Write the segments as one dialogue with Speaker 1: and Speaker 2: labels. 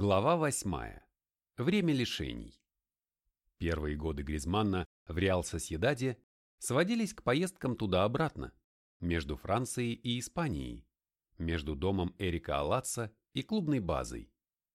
Speaker 1: Глава 8. Время лишений. Первые годы Гризманна в Реал Сосьедаде сводились к поездкам туда-обратно, между Францией и Испанией, между домом Эрика Алатса и клубной базой.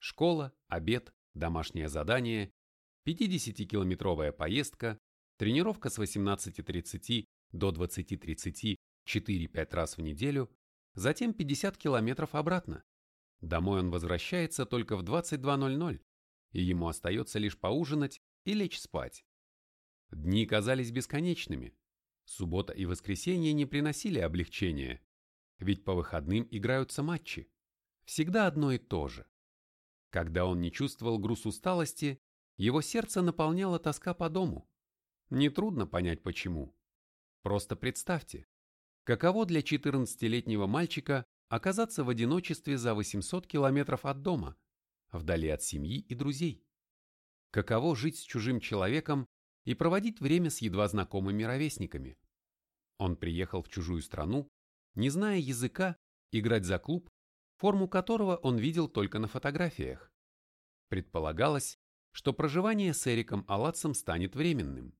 Speaker 1: Школа, обед, домашнее задание, 50-километровая поездка, тренировка с 18.30 до 20.30 4-5 раз в неделю, затем 50 километров обратно. Домой он возвращается только в 22.00, и ему остается лишь поужинать и лечь спать. Дни казались бесконечными. Суббота и воскресенье не приносили облегчения, ведь по выходным играются матчи. Всегда одно и то же. Когда он не чувствовал груз усталости, его сердце наполняла тоска по дому. Нетрудно понять почему. Просто представьте, каково для 14-летнего мальчика оказаться в одиночестве за 800 километров от дома, вдали от семьи и друзей. Каково жить с чужим человеком и проводить время с едва знакомыми ровесниками. Он приехал в чужую страну, не зная языка, играть за клуб, форму которого он видел только на фотографиях. Предполагалось, что проживание с Эриком Алатсом станет временным.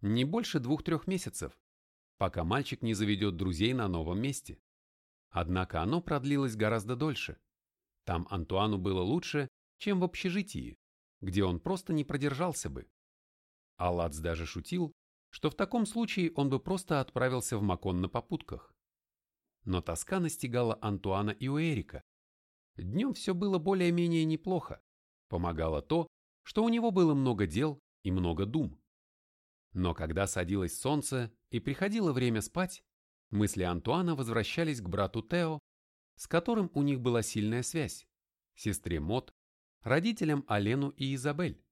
Speaker 1: Не больше двух-трех месяцев, пока мальчик не заведет друзей на новом месте. Однако оно продлилось гораздо дольше. Там Антуану было лучше, чем в общежитии, где он просто не продержался бы. Алац даже шутил, что в таком случае он бы просто отправился в Макон на попутках. Но тоска настигала Антуана и у Эрика. Днем все было более-менее неплохо. Помогало то, что у него было много дел и много дум. Но когда садилось солнце и приходило время спать, Мысли Антуана возвращались к брату Тео, с которым у них была сильная связь, сестре Мот, родителям Алену и Изабель.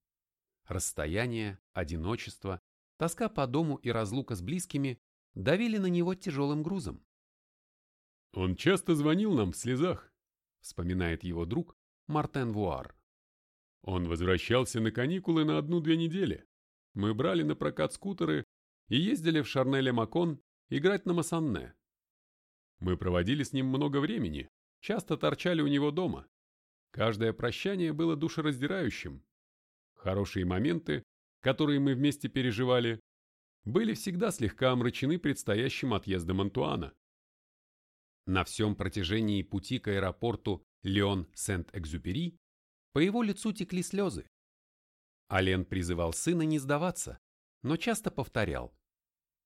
Speaker 1: Расстояние, одиночество, тоска по дому и разлука с близкими давили на него тяжелым грузом.
Speaker 2: «Он часто звонил нам в слезах», — вспоминает его друг Мартен Вуар. «Он возвращался на каникулы на одну-две недели. Мы брали на прокат скутеры и ездили в Шарнеле-Макон играть на Массанне. Мы проводили с ним много времени, часто торчали у него дома. Каждое прощание было душераздирающим. Хорошие моменты, которые мы вместе переживали, были всегда слегка омрачены предстоящим отъездом Антуана.
Speaker 1: На всем протяжении пути к аэропорту Леон-Сент-Экзюпери по его лицу текли слезы. Ален призывал сына не сдаваться, но часто повторял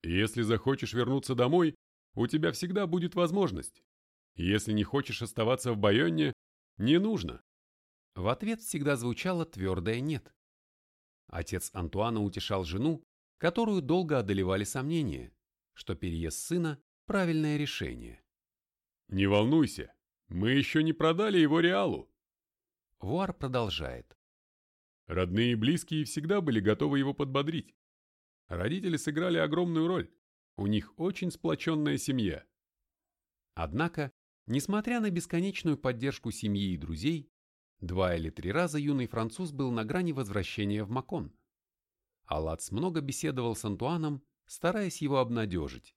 Speaker 2: если захочешь вернуться домой, у тебя всегда будет возможность. Если не хочешь оставаться в Байонне, не нужно.
Speaker 1: В ответ всегда звучало твердое «нет». Отец Антуана утешал жену, которую долго одолевали сомнения, что переезд сына – правильное решение.
Speaker 2: «Не волнуйся, мы еще не продали его Реалу».
Speaker 1: Вуар продолжает.
Speaker 2: Родные и близкие всегда были готовы его подбодрить. Родители сыграли огромную роль. У них очень сплоченная семья.
Speaker 1: Однако, несмотря на бесконечную поддержку семьи и друзей, два или три раза юный француз был на грани возвращения в Макон. Алац много беседовал с Антуаном, стараясь его обнадежить.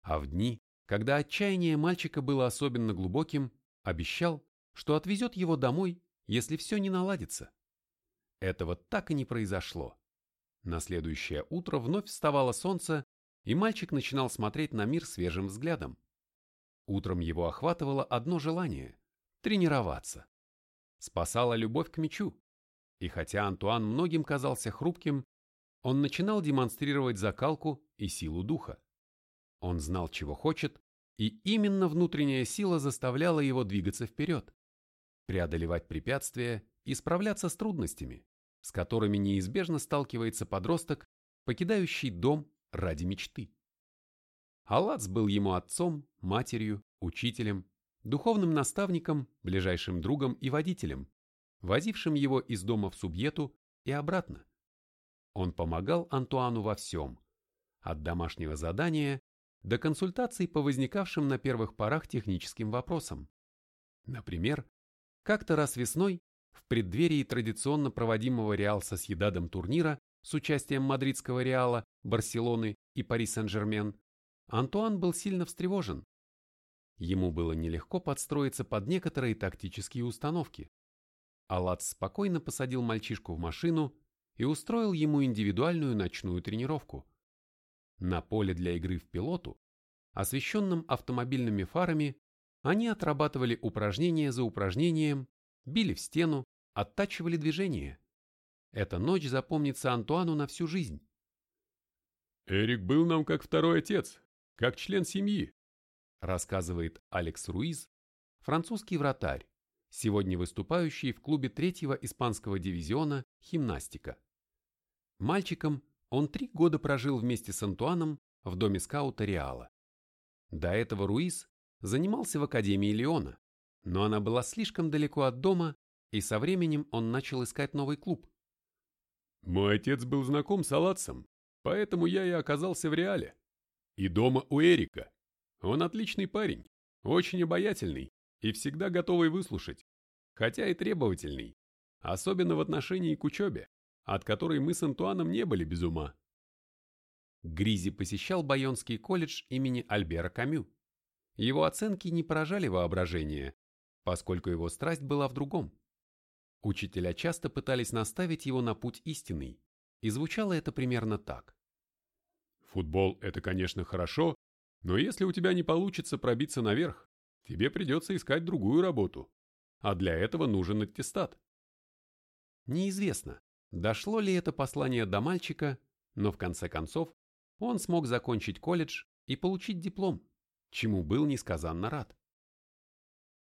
Speaker 1: А в дни, когда отчаяние мальчика было особенно глубоким, обещал, что отвезет его домой, если все не наладится. Этого так и не произошло. На следующее утро вновь вставало солнце, и мальчик начинал смотреть на мир свежим взглядом. Утром его охватывало одно желание – тренироваться. Спасала любовь к мячу. И хотя Антуан многим казался хрупким, он начинал демонстрировать закалку и силу духа. Он знал, чего хочет, и именно внутренняя сила заставляла его двигаться вперед, преодолевать препятствия и справляться с трудностями с которыми неизбежно сталкивается подросток, покидающий дом ради мечты. Алац был ему отцом, матерью, учителем, духовным наставником, ближайшим другом и водителем, возившим его из дома в Субъету и обратно. Он помогал Антуану во всем, от домашнего задания до консультаций по возникавшим на первых порах техническим вопросам. Например, как-то раз весной в преддверии традиционно проводимого Реал Сосьедадом турнира с участием мадридского Реала, Барселоны и Пари Сен-Жермен, Антуан был сильно встревожен. Ему было нелегко подстроиться под некоторые тактические установки. Алац спокойно посадил мальчишку в машину и устроил ему индивидуальную ночную тренировку. На поле для игры в пилоту, освещенном автомобильными фарами, они отрабатывали упражнение за упражнением, били в стену, оттачивали движение. Эта ночь запомнится Антуану на всю жизнь.
Speaker 2: «Эрик был нам как второй отец, как член семьи»,
Speaker 1: рассказывает Алекс Руиз, французский вратарь, сегодня выступающий в клубе третьего испанского дивизиона «Химнастика». Мальчиком он три года прожил вместе с Антуаном в доме скаута Реала. До этого Руиз занимался в Академии Леона, но она была слишком далеко от дома, и со временем он начал искать новый клуб.
Speaker 2: Мой отец был знаком с Алатсом, поэтому я и оказался в Реале. И дома у Эрика. Он отличный парень, очень обаятельный и всегда готовый выслушать, хотя и требовательный, особенно в отношении к учебе, от которой мы с Антуаном не были без ума.
Speaker 1: Гризи посещал Байонский колледж имени Альбера Камю. Его оценки не поражали воображение, поскольку его страсть была в другом. Учителя часто пытались наставить его на путь истинный, и звучало это примерно так.
Speaker 2: Футбол – это, конечно, хорошо, но если у тебя не получится пробиться наверх, тебе придется искать другую работу, а для этого нужен аттестат.
Speaker 1: Неизвестно, дошло ли это послание до мальчика, но в конце концов он смог закончить колледж и получить диплом, чему был несказанно рад.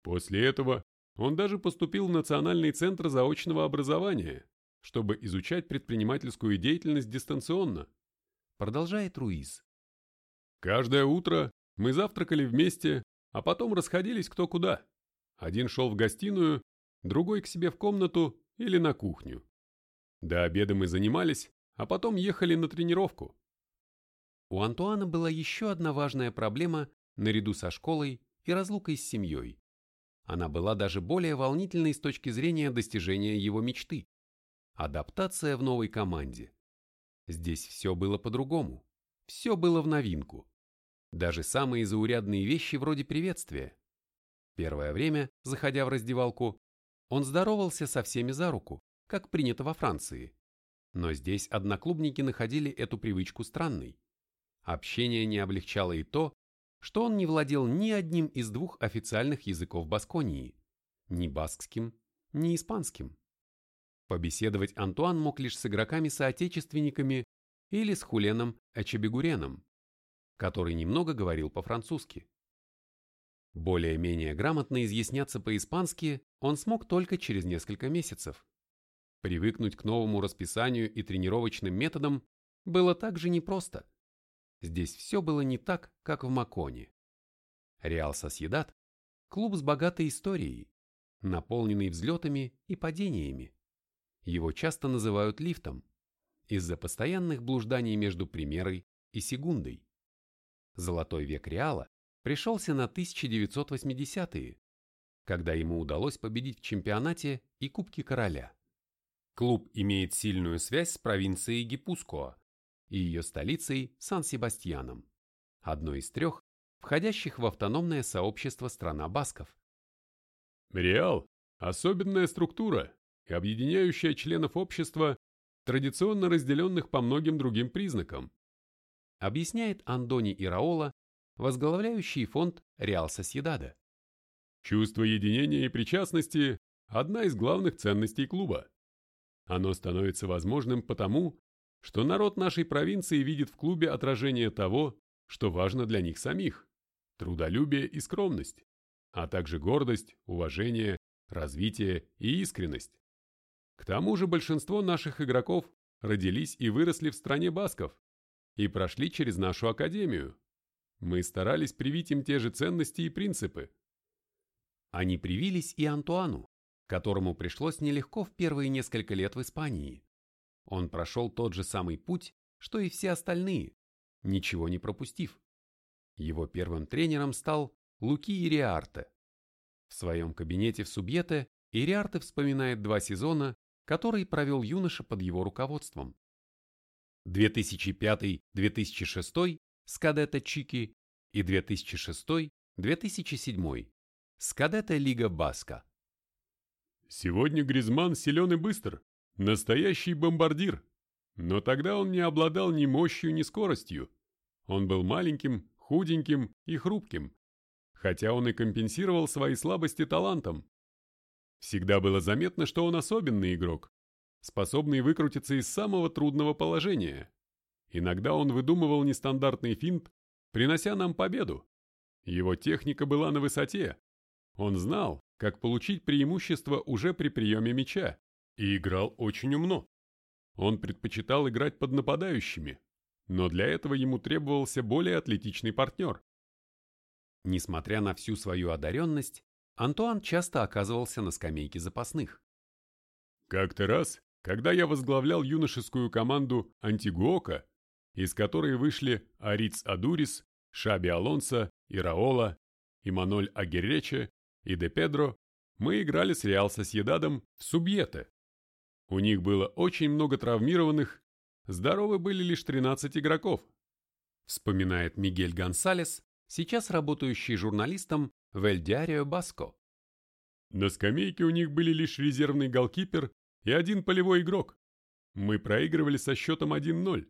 Speaker 2: После этого он даже поступил в Национальный центр заочного образования, чтобы изучать предпринимательскую деятельность дистанционно.
Speaker 1: Продолжает Руиз.
Speaker 2: Каждое утро мы завтракали вместе, а потом расходились кто куда. Один шел в гостиную, другой к себе в комнату или на кухню. До обеда мы занимались, а потом ехали на тренировку.
Speaker 1: У Антуана была еще одна важная проблема наряду со школой и разлукой с семьей. Она была даже более волнительной с точки зрения достижения его мечты – адаптация в новой команде. Здесь все было по-другому, все было в новинку. Даже самые заурядные вещи вроде приветствия. Первое время, заходя в раздевалку, он здоровался со всеми за руку, как принято во Франции. Но здесь одноклубники находили эту привычку странной. Общение не облегчало и то, что он не владел ни одним из двух официальных языков Басконии, ни баскским, ни испанским. Побеседовать Антуан мог лишь с игроками-соотечественниками или с Хуленом Эчебегуреном, который немного говорил по-французски. Более-менее грамотно изъясняться по-испански он смог только через несколько месяцев. Привыкнуть к новому расписанию и тренировочным методам было также непросто. Здесь все было не так, как в Маконе. Реал Сосьедат – клуб с богатой историей, наполненный взлетами и падениями. Его часто называют лифтом из-за постоянных блужданий между примерой и секундой. Золотой век Реала пришелся на 1980-е, когда ему удалось победить в чемпионате и Кубке Короля. Клуб имеет сильную связь с провинцией Гипускоа, и ее столицей Сан-Себастьяном, одной из трех, входящих в автономное сообщество страна Басков.
Speaker 2: Реал – особенная структура, объединяющая членов общества, традиционно разделенных по многим другим признакам,
Speaker 1: объясняет Андони Ираола, возглавляющий фонд Реал Сосьедада.
Speaker 2: Чувство единения и причастности – одна из главных ценностей клуба. Оно становится возможным потому, что народ нашей провинции видит в клубе отражение того, что важно для них самих – трудолюбие и скромность, а также гордость, уважение, развитие и искренность. К тому же большинство наших игроков родились и выросли в стране басков и прошли через нашу академию. Мы старались привить им те же ценности и принципы.
Speaker 1: Они привились и Антуану, которому пришлось нелегко в первые несколько лет в Испании. Он прошел тот же самый путь, что и все остальные, ничего не пропустив. Его первым тренером стал Луки Ириарте. В своем кабинете в Субьете Ириарте вспоминает два сезона, которые провел юноша под его руководством. 2005-2006 с кадета Чики и 2006-2007 с кадета Лига Баска.
Speaker 2: Сегодня Гризман силен и быстр, настоящий бомбардир. Но тогда он не обладал ни мощью, ни скоростью. Он был маленьким, худеньким и хрупким, хотя он и компенсировал свои слабости талантом. Всегда было заметно, что он особенный игрок, способный выкрутиться из самого трудного положения. Иногда он выдумывал нестандартный финт, принося нам победу. Его техника была на высоте. Он знал, как получить преимущество уже при приеме мяча, и играл очень умно. Он предпочитал играть под нападающими, но для этого ему требовался более атлетичный партнер.
Speaker 1: Несмотря на всю свою одаренность, Антуан часто оказывался на скамейке запасных.
Speaker 2: Как-то раз, когда я возглавлял юношескую команду «Антигуока», из которой вышли Ариц Адурис, Шаби Алонсо, Ираола, Иманоль Агерече и Де Педро, мы играли с Реал Сосьедадом в Субьете. У них было очень много травмированных, здоровы были лишь 13 игроков.
Speaker 1: Вспоминает Мигель Гонсалес, сейчас работающий журналистом в Эль Диарио Баско.
Speaker 2: На скамейке у них были лишь резервный голкипер и один полевой игрок. Мы проигрывали со счетом 1-0.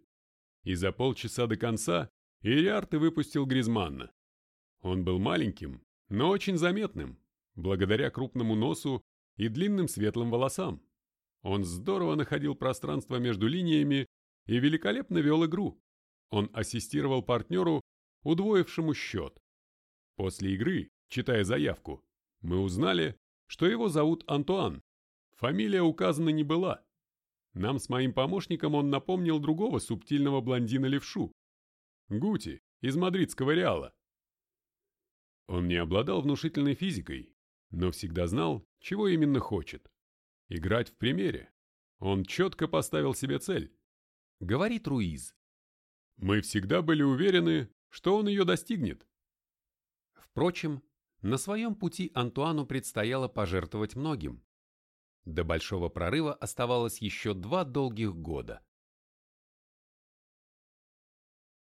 Speaker 2: И за полчаса до конца Ириарте выпустил Гризманна. Он был маленьким, но очень заметным, благодаря крупному носу и длинным светлым волосам. Он здорово находил пространство между линиями и великолепно вел игру. Он ассистировал партнеру удвоившему счет. После игры, читая заявку, мы узнали, что его зовут Антуан. Фамилия указана не была. Нам с моим помощником он напомнил другого субтильного блондина-левшу. Гути, из мадридского Реала. Он не обладал внушительной физикой, но всегда знал, чего именно хочет. Играть в примере. Он четко поставил себе цель.
Speaker 1: Говорит Руиз.
Speaker 2: Мы всегда были уверены, что он ее достигнет.
Speaker 1: Впрочем, на своем пути Антуану предстояло пожертвовать многим. До большого прорыва оставалось еще два долгих года.